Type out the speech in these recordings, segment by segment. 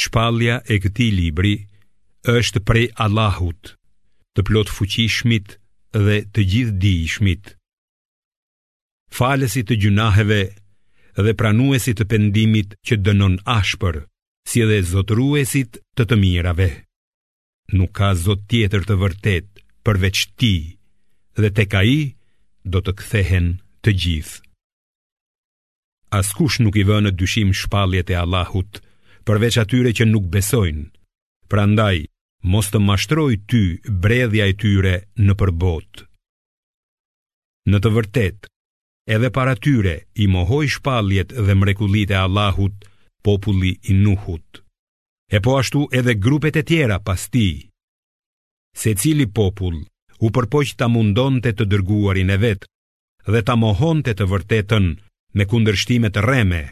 Shpallja e këtij libri është prej Allahut, të Plotfuqishmit dhe të Gjithëdijshmit. Falësit të gjynaheve dhe pranuesit të pendimit që dënon ashpër, si dhe zotëruesit të të mirave. Nuk ka zot tjetër të vërtetë përveç Tij dhe tek ai do të kthehen të gjithë. Askush nuk i vë në dyshim shpalljet e Allahut, përveç atyre që nuk besojnë. Prandaj, mos të mashtrojë ty bredhja e tyre nëpër botë. Në të vërtetë, edhe para tyre i mohoi shpalljet dhe mrekullitë e Allahut, populli i Nuhut. E po ashtu edhe grupet e tjera pas tij. Secili popull u përpoq ta mundonte të dërguarin e vet, dhe ta mohonte të vërtetën me kundërshtime të rreme,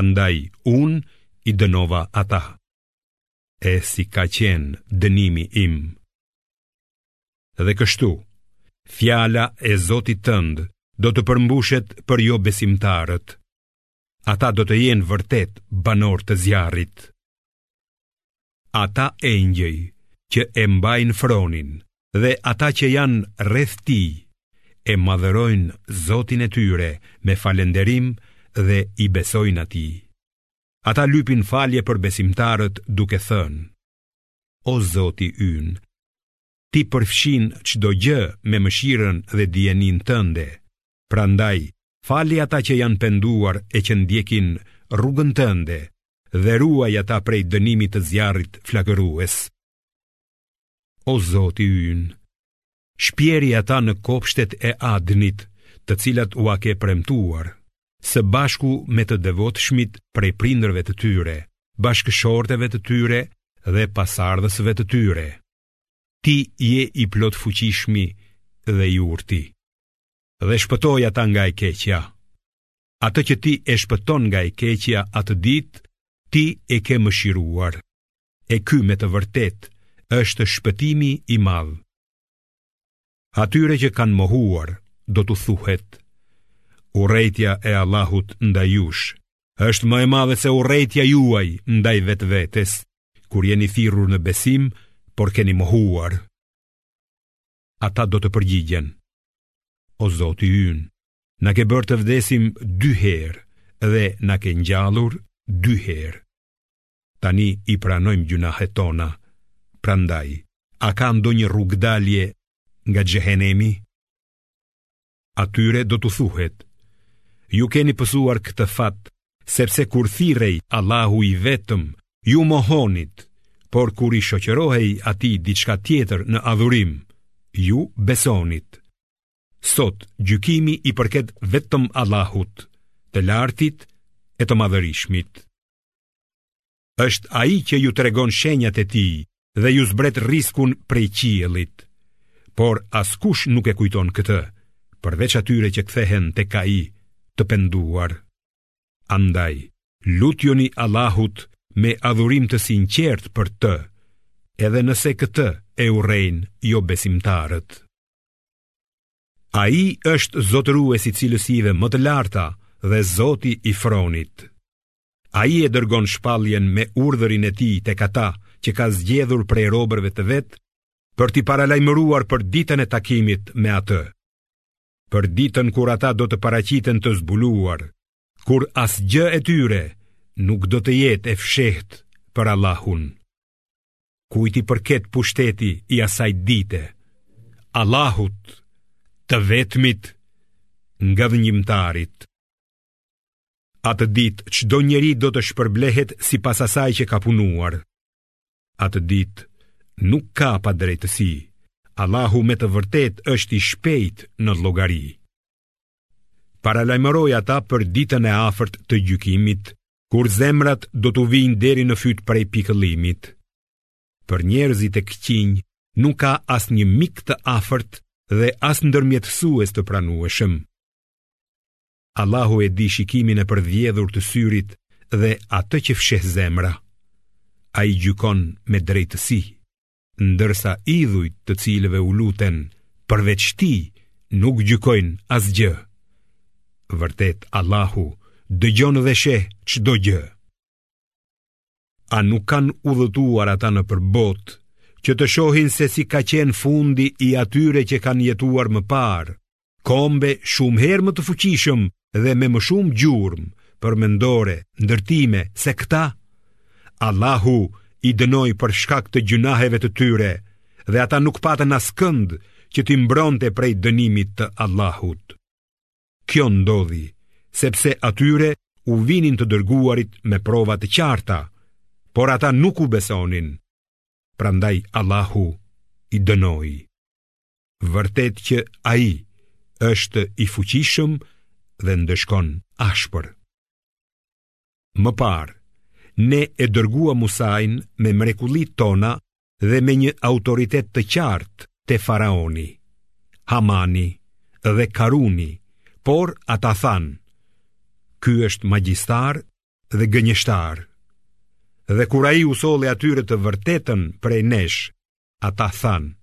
andaj unë i dënova ata. E si ka qenë dënimi im. Dhe kështu, fjala e Zotit tënd do të përmbushet për jobesimtarët. Ata do të jenë vërtet banorë të zjarrit. Ata engjëj që e mbajnë fronin dhe ata që janë rreth tij, e madhërojnë Zotin e tyre me falënderim dhe i besojnë Atij. Ata lypin falje për besimtarët duke thënë, O Zoti ynë, ti përfshin çdo gjë me mëshirën dhe dijeninë tënde, Prandaj, fali ata që janë penduar e që ndjekin rrugën tënde dhe ruaji ata prej dënimit të zjarrit flakërues. O Zoti ynë, shpjeri ata në kopshtet e Adnit të cilat ua ke premtuar, së bashku me të devotshmit prej prindërve të tyre, bashkëshorteve të tyre dhe pasardhësve të tyre. Ti je i Plotfuqishmi dhe i urti. dhe shpëtoji ata nga e keqja. Atë që ti e shpëton nga e keqja atë ditë, ti e ke mëshiruar. E ky me të vërtetë është shpëtimi i madh. Atyre që kanë mohuar, do t'u thuhet, urrejtja e Allahut ndaj jush, është më e madhe se urrejtja juaj ndaj vetvetes, kur jeni thirrur në besim, por keni mohuar. ata do të përgjigjen. O Zoti ynë, na ke bërë të vdesim dy herë dhe na ke ngjallur dy herë. Tani i pranojmë gjynahet tona, prandaj, a ka ndonjë rrugëdalje nga xhehenemi? Atyre do t'u thuhet, ju keni pësuar këtë fat, sepse kur thirrej Allahu i vetëm, ju mohonit, por kur i shoqërohej atij diçka tjetër në adhurim, ju besonit. Sot, gjykimi i përket vetëm Allahut, të lartit e të madhërishmit. është ai që ju tregon shenjat e tij dhe ju zbret rriskun prej qiellit. Por askush nuk e kujton këtë, përveç atyre që kthehen tek ai të penduar. Andaj, lutjuni Allahut me adhurim të sinqertë për të, edhe nëse këtë e urrejnë jobesimtarët. Ai është zotërues i cilësive më të larta dhe zoti i fronit. Ai e dërgon shpalljen me urdhrin e tij tek ata që ka zgjedhur prej robërve të vet, për t'i paralajmëruar për ditën e takimit me atë. Për ditën kur ata do të paraqiten të zbuluar, kur asgjë e tyre nuk do të jetë e fshehtë për Allahun. Kujt i përket pushteti i asaj dite, Allahut të vetmit ngadhënjimtarit. Atë ditë çdo njeri do të shpërblehet sipas asaj që ka punuar. Atë ditë nuk ka padrejtësi. Allahu me të vërtetë është i shpejtë në llogari. Paralajmëroji ata për ditën e afërt të gjykimit, kur zemrat do t'u vijnë deri në fyt prej pikëllimit. Për njerëzit e këqij nuk ka asnjë mik të afërt dhe as ndërmjetësues të pranueshëm. Allahu e di shikimin e përvjedhur të syrit dhe atë që fsheh zemra. Ai gjykon me drejtësi, ndërsa idhujt të cilëve u luten përveç tij nuk gjykojnë asgjë. Vërtet Allahu dëgjon dhe sheh çdo gjë. A nuk kanë udhëtuar ata nëpër botë, që të shohin se si ka qenë fundi i atyre që kanë jetuar më parë, kombe shumë herë më të fuqishëm dhe me më shumë gjurmë, përmendore, ndërtime, se këta? Allahu i dënoi për shkak të gjynaheve të tyre dhe ata nuk patën askënd që t'i mbronte prej dënimit të Allahut. Kjo ndodhi sepse atyre u vinin të dërguarit me prova të qarta, por ata nuk u besonin. Prandaj Allahu i dënoi. Vërtet që ai është i fuqishëm dhe ndëshkon ashpër. Më parë, ne e dërguam Musain me mrekullitë tona dhe me një autoritet të qartë te faraoni, Hamani dhe Karuni, por ata thanë, ky është magjistar dhe gënjeshtar. Dhe kur ai u solli atyre të vërtetën prej nesh, ata thanë,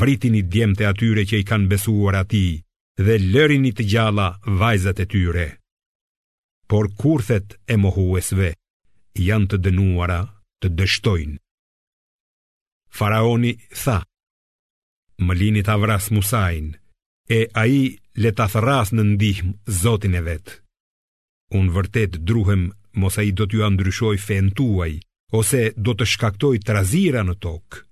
vritini djemtë e atyre që i kanë besuar atij dhe lërini të gjalla vajzat e tyre. por kurthet e mohuesve janë të dënuara të dështojnë. Faraoni tha, më lini ta vras Musain, e ai le ta thërrasë në ndihmë zotin e vet. Unë vërtet druhem mos ai do t'jua ndryshojë fenë tuaj, ose do të shkaktojë trazira në tokë.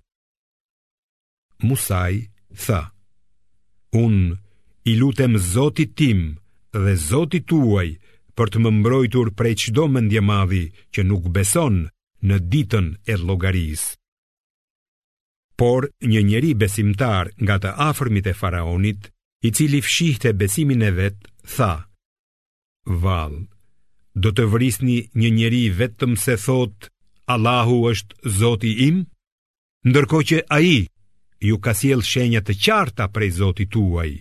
Musai tha: Unë i lutem Zotit tim dhe Zotit tuaj për të më mbrojtur prej çdo mendjemadhi që nuk beson në ditën e llogarisë. Por një njeri besimtar nga të afërmit e faraonit, i cili fshihte besimin e vet, tha: Vallë, do të vrisni një njeri vetëm se thotë Allahu është Zoti im? Ndërkohë që ai ju ka sjellë shenja të qarta prej Zotit tuaj.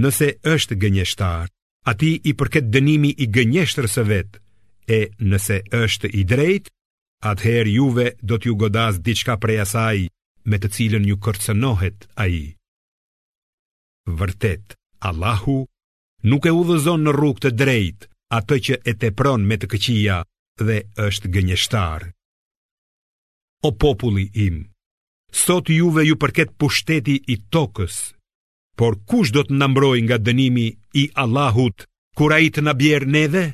Nëse është gënjeshtar, atij i përket dënimi i gënjeshtrës së vet, e nëse është i drejtë, atëherë juve do t'ju godasë diçka prej asaj me të cilën ju kërcënohet ai. Vërtet, Allahu nuk e udhëzon në rrugë të drejtë atë që e tepron me të këqija dhe është gënjeshtar. O populli im, sot juve ju përket pushteti i tokës, por kush do të na mbrojë nga dënimi i Allahut, kur ai të na bjerë neve?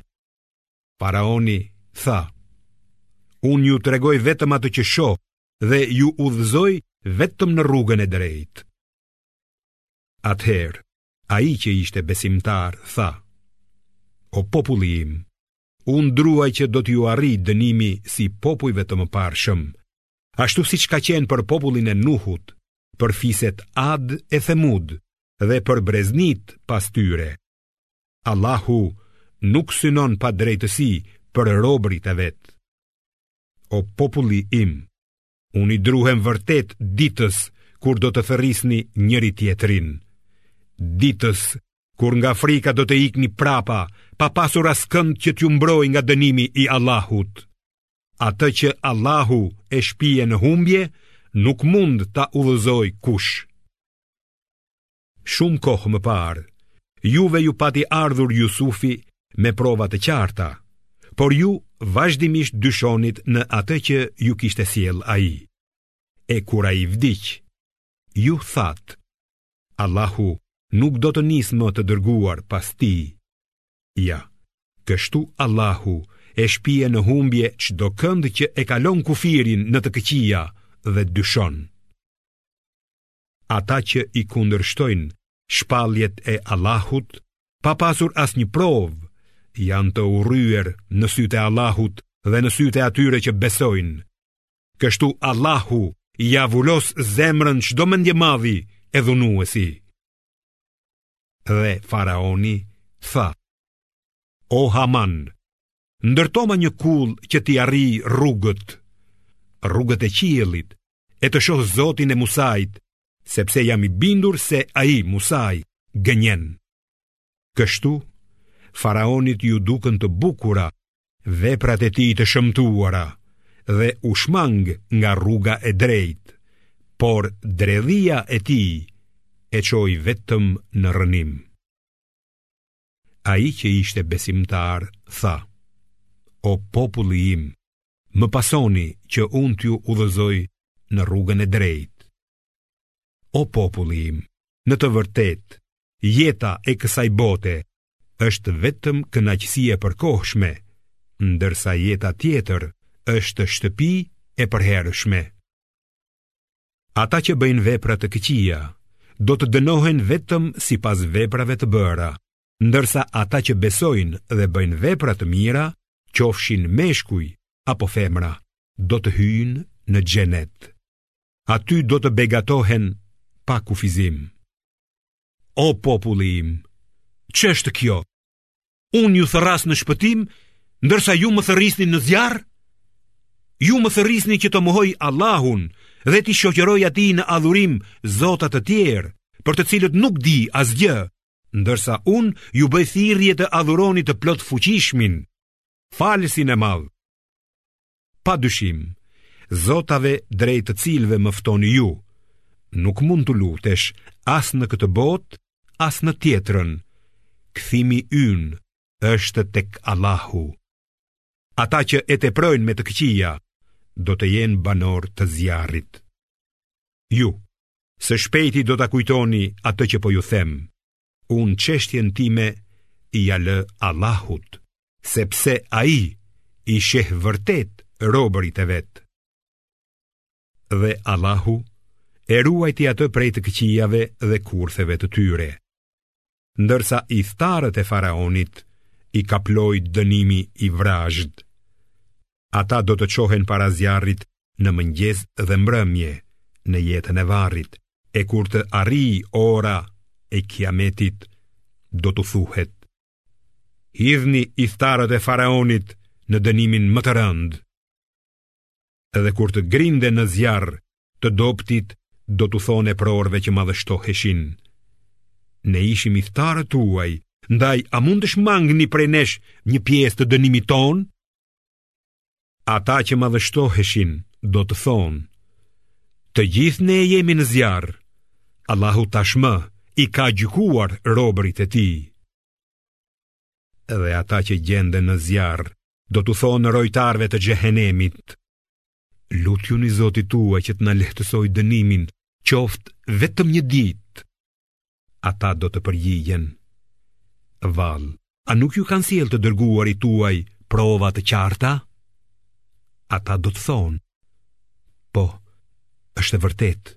Faraoni tha, unë ju tregoj vetëm atë që shoh, dhe ju udhëzoj vetëm në rrugën e drejtë. Atëherë, ai që ishte besimtar, tha, o populli im, Unë druaj që do t'ju arrijë dënimi si popujve të mëparshëm, ashtu siç ka qenë për popullin e Nuhut, për fiset Ad e Themud dhe për breznitë pas tyre. Allahu nuk synon padrejtësi për robërit e vet. O populli im, Unë i druhem vërtet ditës kur do të thërrisni njëri-tjetrin. Ditës kur nga frika do të ikni prapa, pa pasur askënd që t'ju mbrojë nga dënimi i Allahut. Atë që Allahu e shpie në humbje, nuk mund ta udhëzojë kush. Shumë kohë më parë, juve ju pati ardhur Jusufi me prova të qarta, por ju vazhdimisht dyshonit në atë që ju kishte sjellë ai. E kur ai vdiq, ju thatë, Allahu nuk do të nisë më të dërguar pas tij. Ja, kështu Allahu e shpie në humbje çdo kënd që e kalon kufirin në të këqija dhe dyshon. ata që i kundërshtojnë shpalljet e Allahut, pa pasur asnjë provë, janë të urryer në sytë e Allahut dhe në sytë e atyre që besojnë. Kështu Allahu ia vulos zemrën çdo mendjemadhi e dhunuesi. Dhe faraoni tha, O Haman, Ndërtoma një kullë që t'i arrij rrugët, rrugët e qiellit, e të shoh Zotin e Musait, sepse jam i bindur se ai Musai gënjen. Kështu faraonit iu dukën të bukura veprat e tij të shëmtuara dhe u shmang nga rruga e drejtë, por dredhia e tij e çoi vetëm në rrënim. Ai që ishte besimtar, tha, O populli im, më pasoni që unë t'ju udhëzoj në rrugën e drejtë. O populli im, në të vërtetë, jeta e kësaj bote është vetëm kënaqësi e përkohshme, ndërsa jeta tjetër është shtëpi e përhershme. Ata që bëjnë vepra të këqija do të dënohen vetëm sipas veprave të bëra, ndërsa ata që besojnë dhe bëjnë vepra të mira, qofshin meshkuj apo femra, do të hyjnë në xhenet. Aty do të begatohen pa kufizim. O populli im, ç'është kjo? Unë ju thërras në shpëtim, ndërsa ju më thërrisni në zjarr? Ju më thërrisni që të mohoj Allahun dhe t'i shoqëroj atij në adhurim zota të tjerë, për të cilët nuk di asgjë, ndërsa unë ju bëj thirrje të adhuroni të Plotfuqishmin, falësin e madh. Pa dyshim, zotave drejt të cilëve më ftoni ju, nuk mund t'u lutesh as në këtë botë, as në tjetrën. Kthimi ynë është tek Allahu. Ata që e teprojnë me të këqija do të jenë banorë të zjarrit. Ju, së shpejti do ta kujtoni atë që po ju them. Unë çështjen time ia lë Allahut, sepse ai i sheh vërtet robërit e vet. Dhe Allahu e ruajti atë prej të këqijave dhe kurtheve të tyre. Ndërsa ithtarët e faraonit i kaploi dënimi i vrazhdë. ata do të çohen para zjarrit në mëngjes dhe mbrëmje, në jetën e varrit, e kur të arrijë ora e kiametit, do t'u thuhet. Hidhni ithtarët e faraonit në dënimin më të rëndë. Dhe kur të grinden në zjarr të dobëtit, do t'u thonë eprorëve që madhështoheshin. Ne ishim ithtarët tuaj, ndaj a mund të shmangni prej nesh një pjesë të dënimit tonë? Ata që madhështoheshin do të thonë, të gjithë ne jemi në zjarr, Allahu tashmë i ka gjykuar robërit e tij. Dhe ata që gjenden në zjarr, do t'u thonë rojtarëve të xhehenemit, lutjuni zotit tuaj që të na lehtësojë dënimin, qoftë vetëm një ditë, Ata do të përgjigjen, Vallë, a nuk ju kanë sjellë të dërguarit tuaj prova të qarta? Ata do të thonë, Po, është e vërtetë.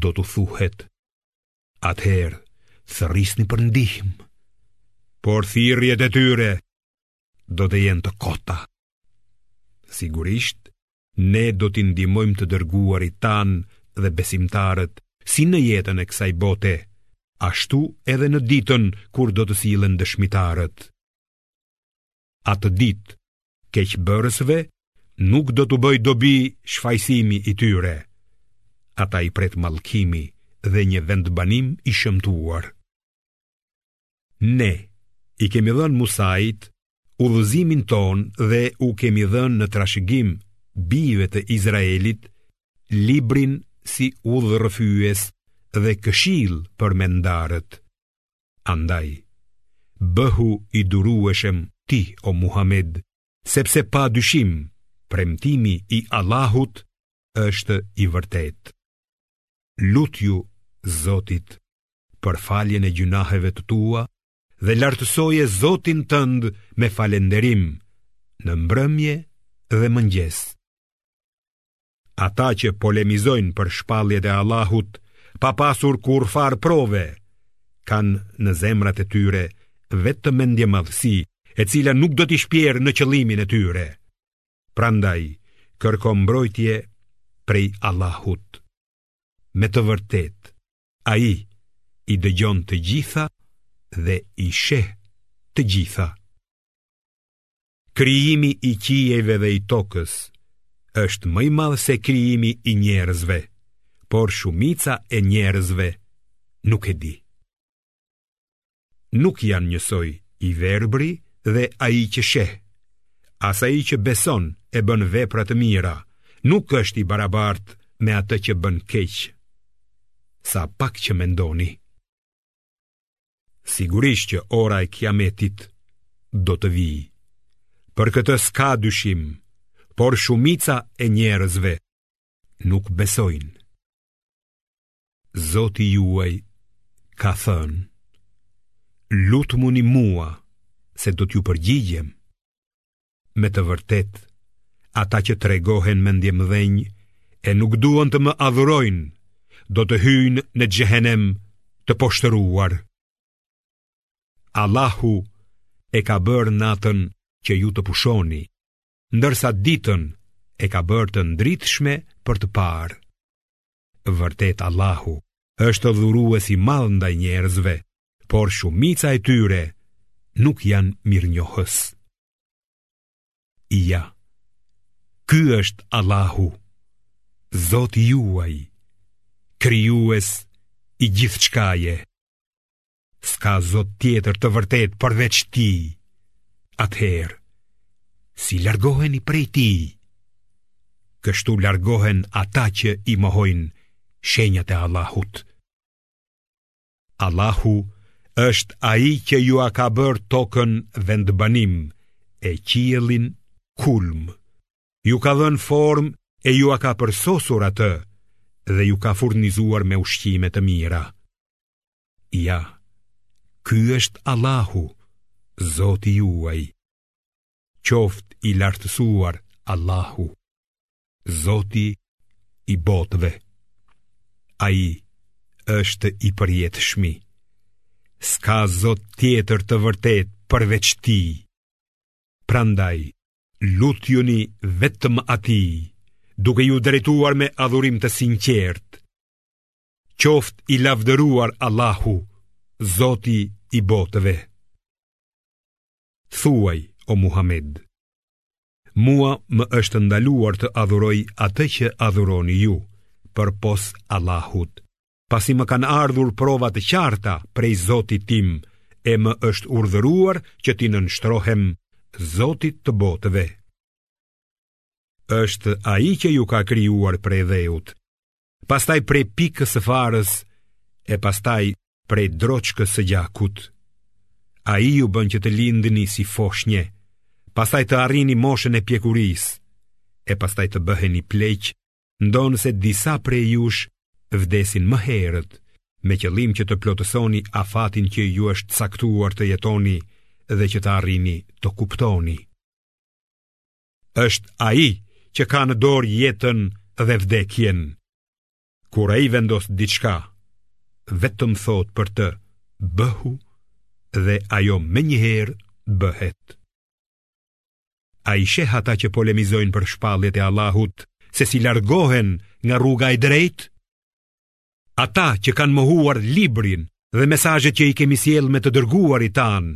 Do t'u thuhet, Atëherë, thërrisni për ndihmë. Por thirrjet e tyre do të jenë të kota. Sigurisht, Ne do t'i ndihmojmë të dërguarit tanë dhe besimtarët si në jetën e kësaj bote, ashtu edhe në ditën kur do të sillen dëshmitarët. Atë ditë keqbërësve nuk do t'u bëjë dobi shfajësimi i tyre. Ata i pret mallkimi dhe një vendbanim i shëmtuar. Ne i kemi dhënë Musait udhëzimin tonë dhe u kemi dhënë në trashëgim bijve të Izraelit librin si udhërrëfyes dhe këshillë për mendarët. Andaj, bëhu i durueshëm ti o Muhamed, sepse pa dyshim premtimi i Allahut është i vërtetë. Lutju Zotit për faljen e gjynaheve të tua dhe lartësoje Zotin tënd me falënderim në mbrëmje dhe mëngjes. Ata që polemizojnë për shpalljet e Allahut, pa pasur kurrfarë prove, kanë në zemrat e tyre vetëm mendjemadhësi, e cila nuk do t'i shpjerë në qëllimin e tyre. Prandaj, kërko mbrojtje prej Allahut. Me të vërtetë, ai i dëgjon të gjitha dhe i sheh të gjitha. Krijimi i qiejve dhe i tokës është më i madh se krijimi i njerëzve, por shumica e njerëzve nuk e di. Nuk janë njësoj i verbëri dhe ai që sheh. As ai që beson e bën vepra të mira, nuk është i barabartë me atë që bën keq. Sa pak që mendoni. Sigurisht që ora e kiametit do të vijë. Për këtë s'ka dyshim, por shumica e njerëzve nuk besojnë. Zoti juaj ka thënë, lutmuni mua se do t'ju përgjigjem. Me të vërtetë, ata që tregohen mendjemëdhenj e nuk duan të më adhurojnë, do të hyjnë në xhehenem të poshtëruar. Allahu e ka bërë natën që ju të pushoni, ndërsa ditën e ka bërë të ndritshme për të parë. Vërtet Allahu është dhurues i madh ndaj njerëzve, por shumica e tyre nuk janë mirënjohës. Ja. Ky është Allahu, Zoti juaj, krijues i gjithçkaje. S'ka zot tjetër të vërtetë përveç tij Atëherë Si largoheni prej tij Kështu largohen ata që i mohojnë Shenjat e Allahut Allahu është ai që jua ka bërë tokën vendbanim E qiellin kulm Ju ka dhënë formë e jua ka përsosur atë Dhe ju ka furnizuar me ushqime të mira Ja, ky është Allahu, Zoti juaj. Qoftë i lartësuar Allahu, Zoti i botëve. Ai është i përjetshmi. S'ka zot tjetër të vërtetë përveç tij. Prandaj, lutjuni vetëm atij, duke iu drejtuar me adhurim të sinqertë, Qoftë i lavdëruar Allahu, Zoti i botëve. Thuaj, o Muhammed, mua më është ndaluar të adhuroj atë që adhuroni ju, përpos Allahut, pasi më kanë ardhur prova të qarta prej Zotit tim, e më është urdhëruar që t'i nënshtrohem Zotit të botëve. Është ai që ju ka krijuar prej dheut, pastaj prej pikës së farës e pastaj prej droçkës së gjakut. Ai ju bën që të lindni si foshnje, pastaj të arrini moshën e pjekurisë, e pastaj të bëheni pleq, ndonëse disa prej jush vdesin më herët, me qëllim që të plotësoni afatin që ju është caktuar të jetoni dhe që të arrini të kuptoni. është ai që ka në dorë jetën dhe vdekjen. Kur ai vendos diçka, vetëm thotë për të bëhu dhe ajo menjëherë bëhet. A i sheh ata që polemizojnë për shpalljet e Allahut se si largohen nga rruga e drejtë? Ata që kanë mohuar librin dhe mesazhet që i kemi sjellë me të dërguarit tanë,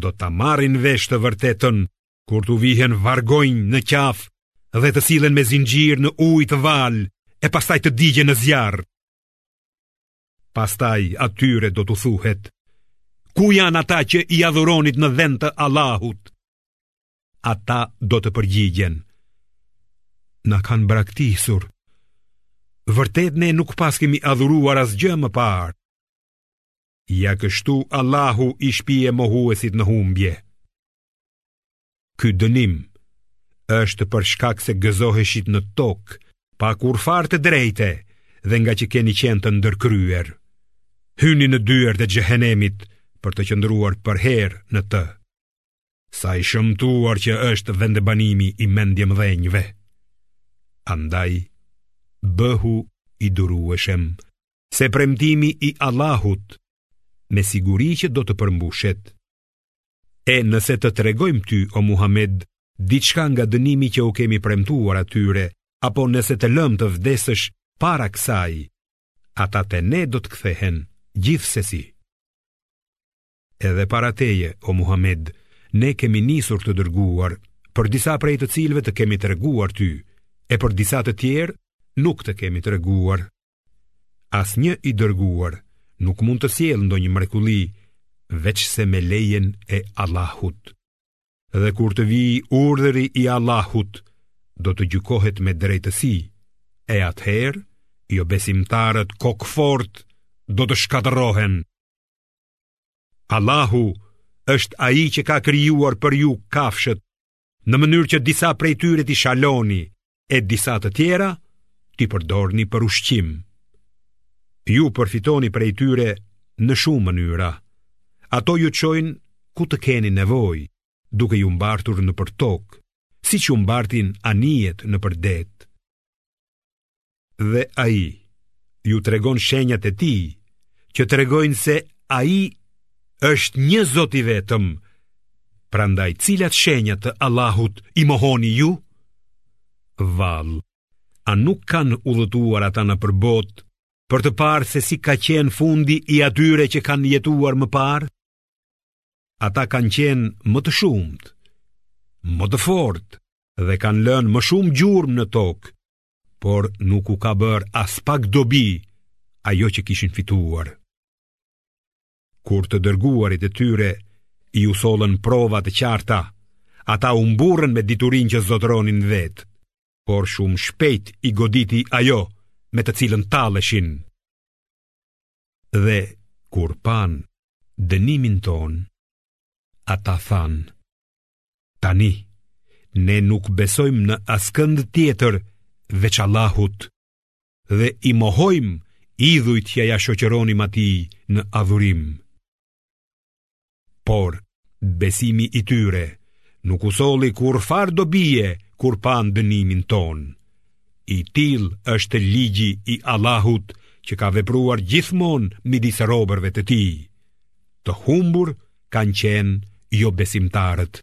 do ta marrin vesh të vërtetën kur t'u vihen vargonj në qafë dhe të sillen me zinxhir në ujë të valë e pastaj të digjen në zjarr. Pastaj atyre do t'u thuhet, ku janë ata që i adhuronit në vend të Allahut? Ata do të përgjigjen, na kanë braktisur, vërtet ne nuk paskemi adhuruar asgjë më parë. Ja kështu Allahu i shpie mohuesit në humbje. Ky dënim është për shkak se gëzoheshit në tokë pa kurrfarë të drejte dhe ngaqë keni qenë të ndërkryer. Hyni në dyert e xhehenemit për të qëndruar përherë në të. Sa i shëmtuar që është vendbanimi i mendjemëdhenjve. Andaj, bëhu i durueshëm, se premtimi i Allahut, me siguri që do të përmbushet, E nëse të tregojmë ty o Muhammed diçka nga dënimi që u kemi premtuar atyre, apo nëse të lëmë të vdesësh para kësaj, ata te ne do të kthehen gjithsesi. Edhe para teje, o Muhammed, ne kemi nisur të dërguar, për disa prej të cilëve të kemi treguar ty, e për disa të tjerë nuk të kemi treguar. Asnjë i dërguar nuk mund të sjellë ndonjë mrekulli veçse me lejen e Allahut. Dhe kur të vijë urdhëri i Allahut, do të gjykohet me drejtësi. E atëherë, jobesimtarët kokëfortë do të shkatërrohen. Allahu është ai që ka krijuar për ju kafshët në mënyrë që disa prej tyre t'i shaloni e disa të tjera t'i përdorni për ushqim. Ju përfitoni prej tyre në shumë mënyra. Ato ju çojnë ku të keni nevojë, duke ju mbartur nëpër tokë, siç ju mbartin anijet nëpër det. dhe ai ju tregon shenjat e tij që tregojnë se ai është një Zot i vetëm, prandaj cilat shenja të Allahut i mohoni ju? Vallë, a nuk kanë udhëtuar ata nëpër botë për të parë se si ka qenë fundi i atyre që kanë jetuar më parë? Ata kanë qenë më të shumtë, më të fortë dhe kanë lënë më shumë gjurmë në tokë, por nuk u ka bërë aspak dobi ajo që kishin fituar. Kur të dërguarit e tyre u sollën prova të qarta, ata u mburrën me diturinë që zotëronin vetë, por shumë shpejt i goditi ajo me të cilën talleshin. Dhe kur panë dënimin tonë, ata thanë, tani, ne nuk besojmë në askënd tjetër veç Allahut, dhe i mohojmë idhujt që ia shoqëronim atij në adhurim. Por, besimi i tyre nuk u solli kurrfarë dobie kur panë dënimin tonë. I tillë është ligji i Allahut që ka vepruar gjithmonë midis robërve të tij. Të humbur kanë qenë jobesimtarët